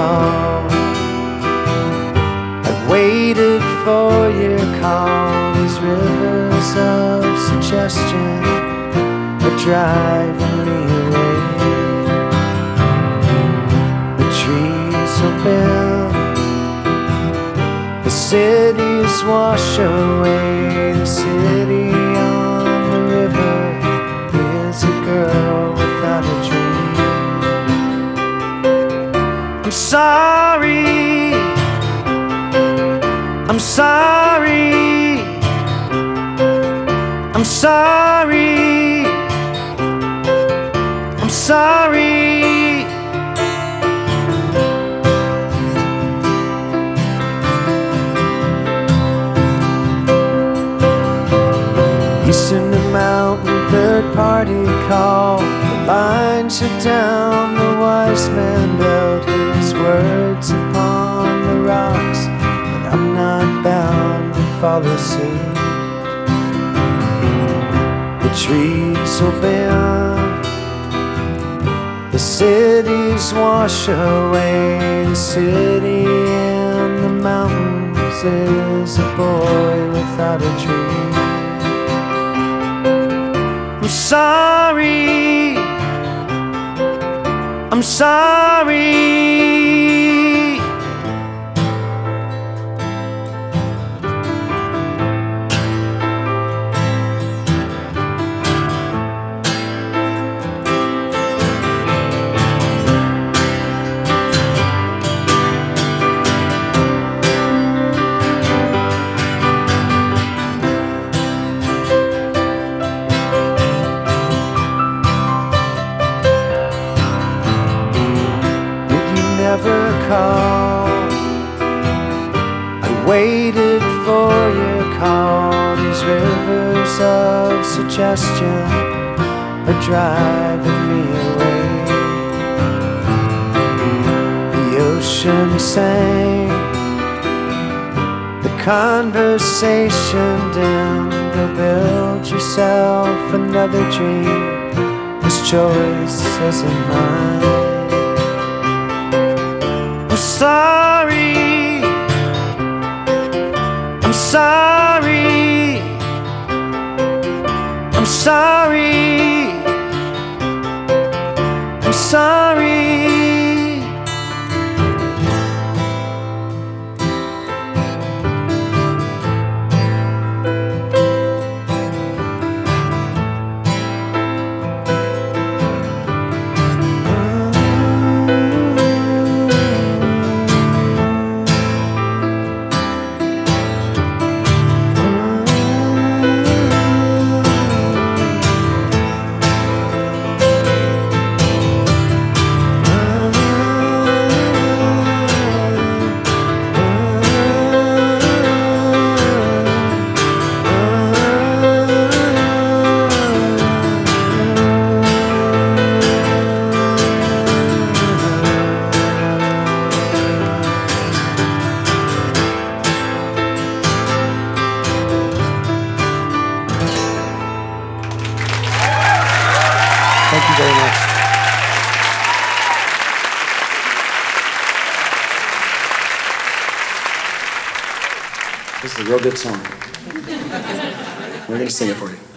call. I've waited for your call. These rivers of suggestion are driving me away. The trees will bend, the cities wash away. I'm sorry. I'm sorry. I'm sorry. I'm sorry. Eastern the mountain, third party call. The lines are down, words upon the rocks. But I'm not bound to follow suit. The trees will bend, the cities wash away. The city in the mountains is a boy without a dream. I'm sorry. I'm sorry. Waited for your call. These rivers of suggestion are driving me away. The ocean sang, the conversation dimmed. Go build yourself another dream. This choice isn't mine. Sorry. Sorry. I'm sorry. I'm sorry. Thank you very much. This is a real good song. We're going to sing it for you.